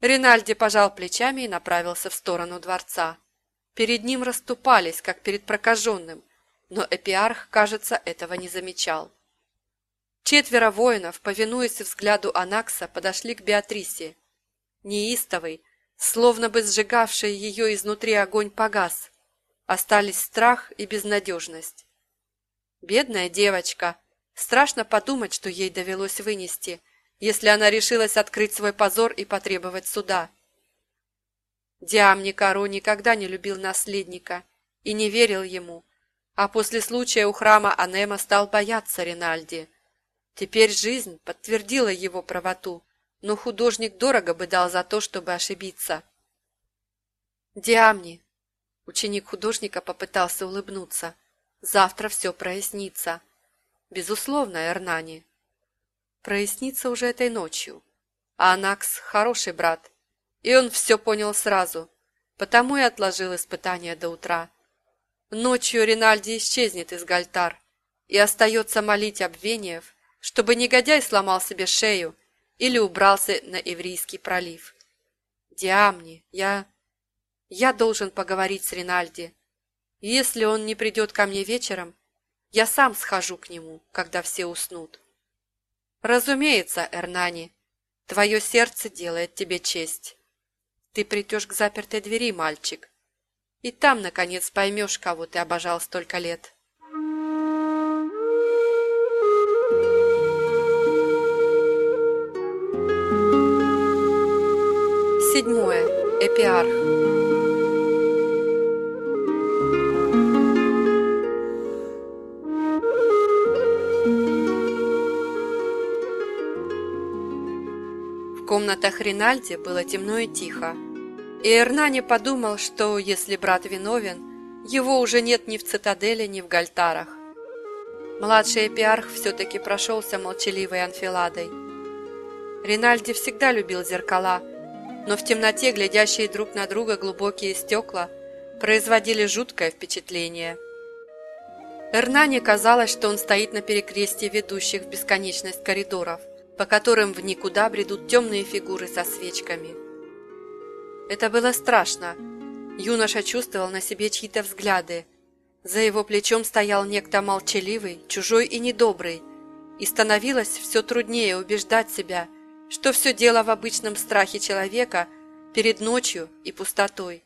Ринальди пожал плечами и направился в сторону дворца. Перед ним расступались, как перед прокаженным, но Эпиарх, кажется, этого не замечал. Четверо воинов, повинуясь взгляду Анакса, подошли к Беатрисе. Неистовый, словно бы сжигавший ее изнутри огонь погас. Остались страх и безнадежность. Бедная девочка. Страшно подумать, что ей довелось вынести, если она решилась открыть свой позор и потребовать суда. Диамни Каро никогда не любил наследника и не верил ему, а после случая у храма Анема стал бояться Ринальди. Теперь жизнь подтвердила его правоту, но художник дорого бы дал за то, чтобы ошибиться. Диамни, ученик художника попытался улыбнуться. Завтра все прояснится. Безусловно, Эрнани. Прояснится уже этой ночью. А Анакс хороший брат, и он все понял сразу, потому и отложил испытание до утра. Ночью Ринальди исчезнет из Гальтар, и остается молить Обвениев, чтобы негодяй сломал себе шею или убрался на Иврийский пролив. Диамни, я... я должен поговорить с Ринальди. Если он не придет ко мне вечером, я сам схожу к нему, когда все уснут. Разумеется, Эрнани, твое сердце делает тебе честь. Ты придешь к запертой двери, мальчик, и там, наконец, поймешь, кого ты обожал столько лет. Седьмое. Эпиарх. Комнатах Ринальди было темно и тихо. И Эрнани подумал, что если брат виновен, его уже нет ни в цитадели, ни в гальтарах. Младший эпиарх все-таки прошелся молчаливой анфиладой. Ринальди всегда любил зеркала – но в темноте глядящие друг на друга глубокие стекла производили жуткое впечатление. Эрнане казалось, что он стоит на перекрестье ведущих в бесконечность коридоров, по которым в никуда бредут темные фигуры со свечками. Это было страшно. Юноша чувствовал на себе чьи-то взгляды. За его плечом стоял некто молчаливый, чужой и недобрый, и становилось все труднее убеждать себя – что все дело в обычном страхе человека перед ночью и пустотой.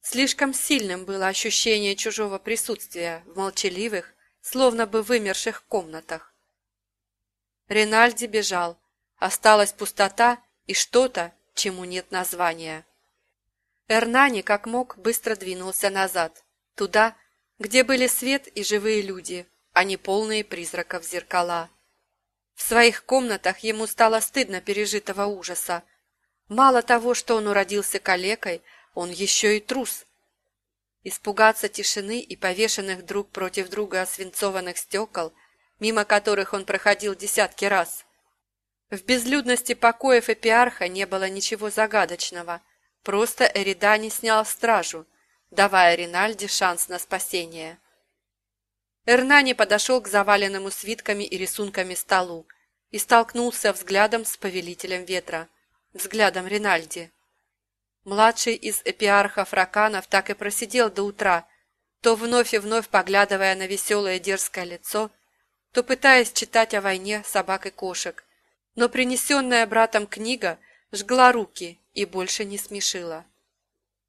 Слишком сильным было ощущение чужого присутствия в молчаливых, словно бы вымерших комнатах. Ренальди бежал, осталась пустота и что-то, чему нет названия. Эрнани, как мог, быстро двинулся назад, туда, где были свет и живые люди, а не полные призраков зеркала. В своих комнатах ему стало стыдно пережитого ужаса. Мало того, что он уродился калекой, он еще и трус. Испугаться тишины и повешенных друг против друга свинцованных стекол, мимо которых он проходил десятки раз. В безлюдности покоев Эпиарха не было ничего загадочного. Просто Эридани снял стражу, давая Ринальде шанс на спасение. Эрнани подошел к заваленному свитками и рисунками столу и столкнулся взглядом с повелителем ветра, взглядом Ринальди. Младший из эпиархов раканов так и просидел до утра, то вновь и вновь поглядывая на веселое дерзкое лицо, то пытаясь читать о войне собак и кошек. Но принесенная братом книга жгла руки и больше не смешила.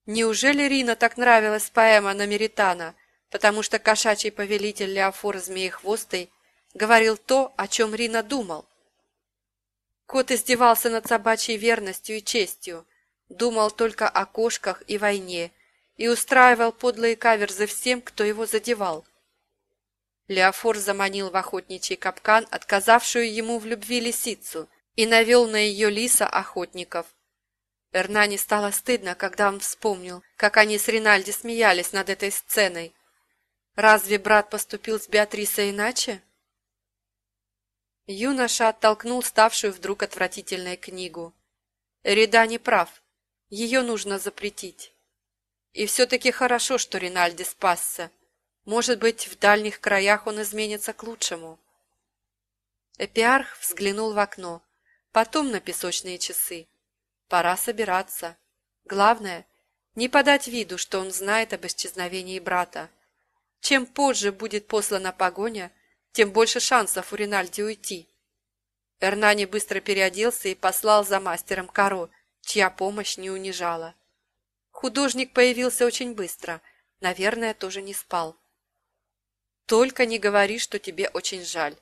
Неужели Рина так нравилась поэма Намеритана – потому что кошачий повелитель Леофор Змеехвостый говорил то, о чем Рина думал. Кот издевался над собачьей верностью и честью, думал только о кошках и войне и устраивал подлые каверзы всем, кто его задевал. Леофор заманил в охотничий капкан отказавшую ему в любви лисицу и навел на ее лиса охотников. Эрнане стало стыдно, когда он вспомнил, как они с Ринальди смеялись над этой сценой. Разве брат поступил с Беатрисой иначе? Юноша оттолкнул ставшую вдруг отвратительной книгу. Эрида не прав. Ее нужно запретить. И все-таки хорошо, что Ринальди спасся. Может быть, в дальних краях он изменится к лучшему. Эпиарх взглянул в окно, потом на песочные часы. Пора собираться. Главное, не подать виду, что он знает об исчезновении брата. Чем позже будет послана погоня, тем больше шансов у Ринальди уйти. Эрнани быстро переоделся и послал за мастером Каро, чья помощь не унижала. Художник появился очень быстро, наверное, тоже не спал. «Только не говори, что тебе очень жаль».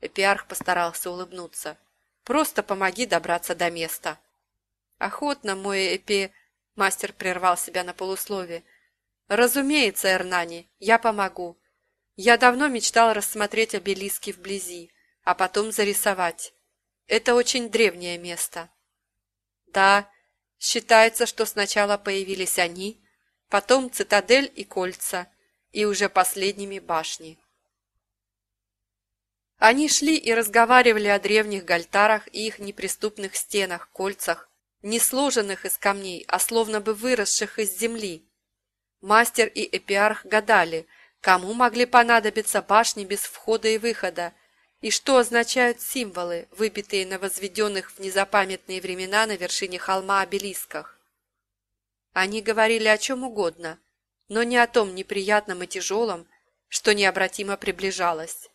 Эпиарх постарался улыбнуться. «Просто помоги добраться до места». «Охотно, мой Эпи...» Мастер прервал себя на полуслове. «Разумеется, Эрнани, я помогу. Я давно мечтал рассмотреть обелиски вблизи, а потом зарисовать. Это очень древнее место». «Да, считается, что сначала появились они, потом цитадель и кольца, и уже последними башни». Они шли и разговаривали о древних гальтарах и их неприступных стенах, кольцах, не сложенных из камней, а словно бы выросших из земли. Мастер и эпиарх гадали, кому могли понадобиться башни без входа и выхода, и что означают символы, выбитые на возведенных в незапамятные времена на вершине холма обелисках. Они говорили о чем угодно, но не о том неприятном и тяжелом, что необратимо приближалось.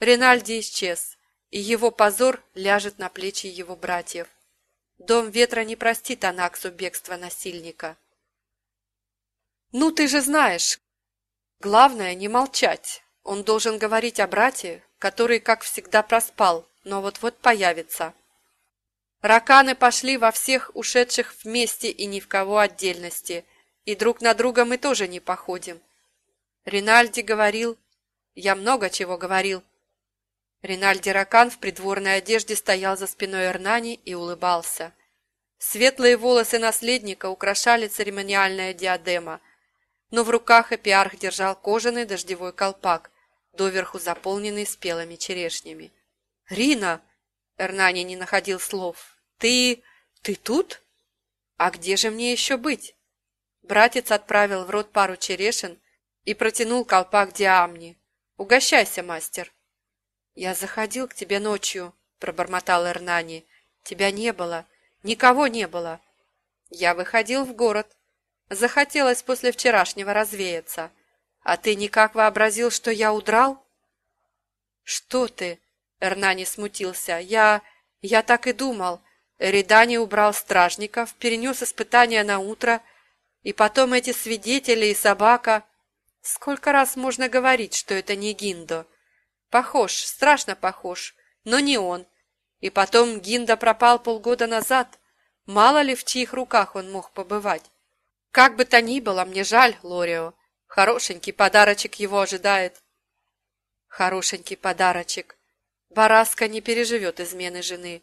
Ренальди исчез, и его позор ляжет на плечи его братьев. Дом ветра не простит Анаксу бегства насильника. «Ну, ты же знаешь! Главное, не молчать. Он должен говорить о брате, который, как всегда, проспал, но вот-вот появится». Раканы пошли во всех ушедших вместе и ни в кого отдельности, и друг на друга мы тоже не походим. Ринальди говорил, я много чего говорил, Ринальди Ракан в придворной одежде стоял за спиной Эрнани и улыбался. Светлые волосы наследника украшали церемониальная диадема, но в руках Эпиарх держал кожаный дождевой колпак, доверху заполненный спелыми черешнями. «Рина!» — Эрнани не находил слов. «Ты... ты тут? А где же мне еще быть?» Братец отправил в рот пару черешин и протянул колпак Диамни. «Угощайся, мастер!» «Я заходил к тебе ночью», — пробормотал Эрнани. «Тебя не было. Никого не было». «Я выходил в город. Захотелось после вчерашнего развеяться. А ты никак вообразил, что я удрал?» «Что ты?» — Эрнани смутился. «Я... я так и думал. Эридани убрал стражников, перенес испытания на утро, и потом эти свидетели и собака. Сколько раз можно говорить, что это не Гиндо?» Похож, страшно похож, но не он. И потом Гинда пропал полгода назад. Мало ли в чьих руках он мог побывать. Как бы то ни было, мне жаль Лорио. Хорошенький подарочек его ожидает. Хорошенький подарочек. Бараска не переживет измены жены.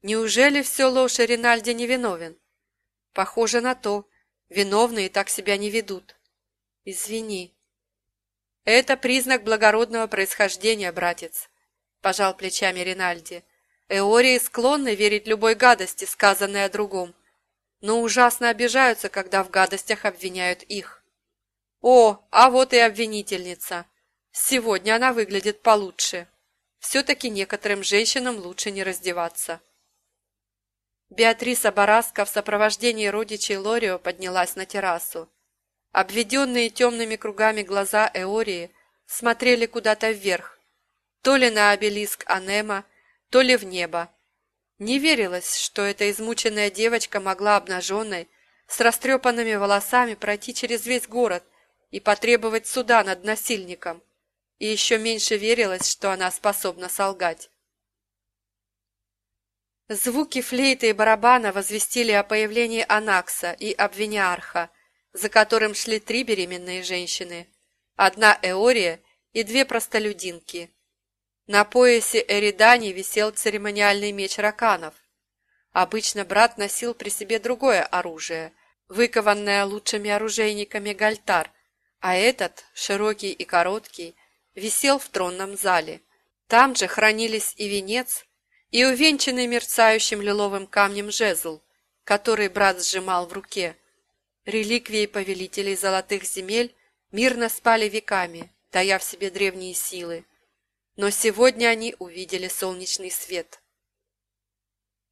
Неужели все ложь Ринальди невиновен? Похоже на то. Виновные так себя не ведут. Извини. «Это признак благородного происхождения, братец», – пожал плечами Ринальди. «Эории склонны верить любой гадости, сказанной о другом, но ужасно обижаются, когда в гадостях обвиняют их». «О, а вот и обвинительница. Сегодня она выглядит получше. Все-таки некоторым женщинам лучше не раздеваться». Беатриса Бараска в сопровождении родичей Лорио поднялась на террасу. Обведенные темными кругами глаза Эории смотрели куда-то вверх, то ли на обелиск Анема, то ли в небо. Не верилось, что эта измученная девочка могла обнаженной, с растрепанными волосами пройти через весь город и потребовать суда над насильником. И еще меньше верилось, что она способна солгать. Звуки флейты и барабана возвестили о появлении Анакса и Обвиниарха, за которым шли три беременные женщины, одна Эория и две простолюдинки. На поясе Эридани висел церемониальный меч раканов. Обычно брат носил при себе другое оружие, выкованное лучшими оружейниками гальтар, а этот, широкий и короткий, висел в тронном зале. Там же хранились и венец, и увенчанный мерцающим лиловым камнем жезл, который брат сжимал в руке – Реликвии повелителей золотых земель мирно спали веками, тая в себе древние силы. Но сегодня они увидели солнечный свет.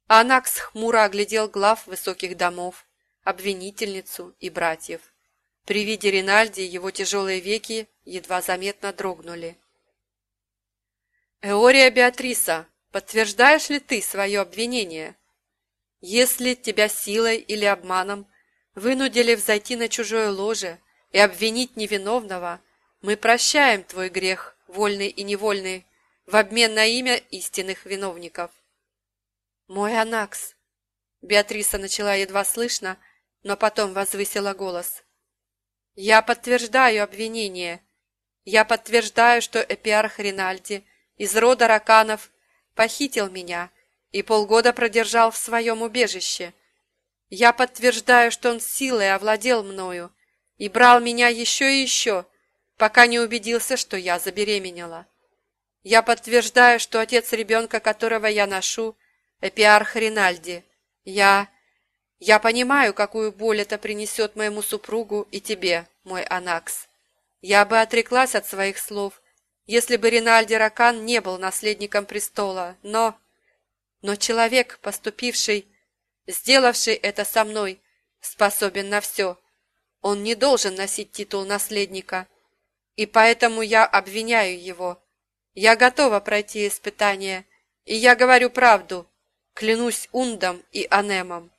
Анакс хмуро оглядел глав высоких домов, обвинительницу и братьев. При виде Ринальди его тяжелые веки едва заметно дрогнули. «Эория Беатриса, подтверждаешь ли ты свое обвинение? Если тебя силой или обманом вынудили взойти на чужое ложе и обвинить невиновного, мы прощаем твой грех, вольный и невольный, в обмен на имя истинных виновников». «Мой Анакс!» Беатриса начала едва слышно, но потом возвысила голос. «Я подтверждаю обвинение. Я подтверждаю, что Эпиарх Ринальди из рода Раканов похитил меня и полгода продержал в своем убежище. Я подтверждаю, что он силой овладел мною и брал меня еще и еще, пока не убедился, что я забеременела. Я подтверждаю, что отец ребенка, которого я ношу, Эпиарх Ринальди. Я... Я понимаю, какую боль это принесет моему супругу и тебе, мой Анакс. Я бы отреклась от своих слов, если бы Ринальди Ракан не был наследником престола, но... Но человек, поступивший, сделавший это со мной, способен на все. Он не должен носить титул наследника, и поэтому я обвиняю его. Я готова пройти испытание, и я говорю правду, Клянусь Ундом и Анемом.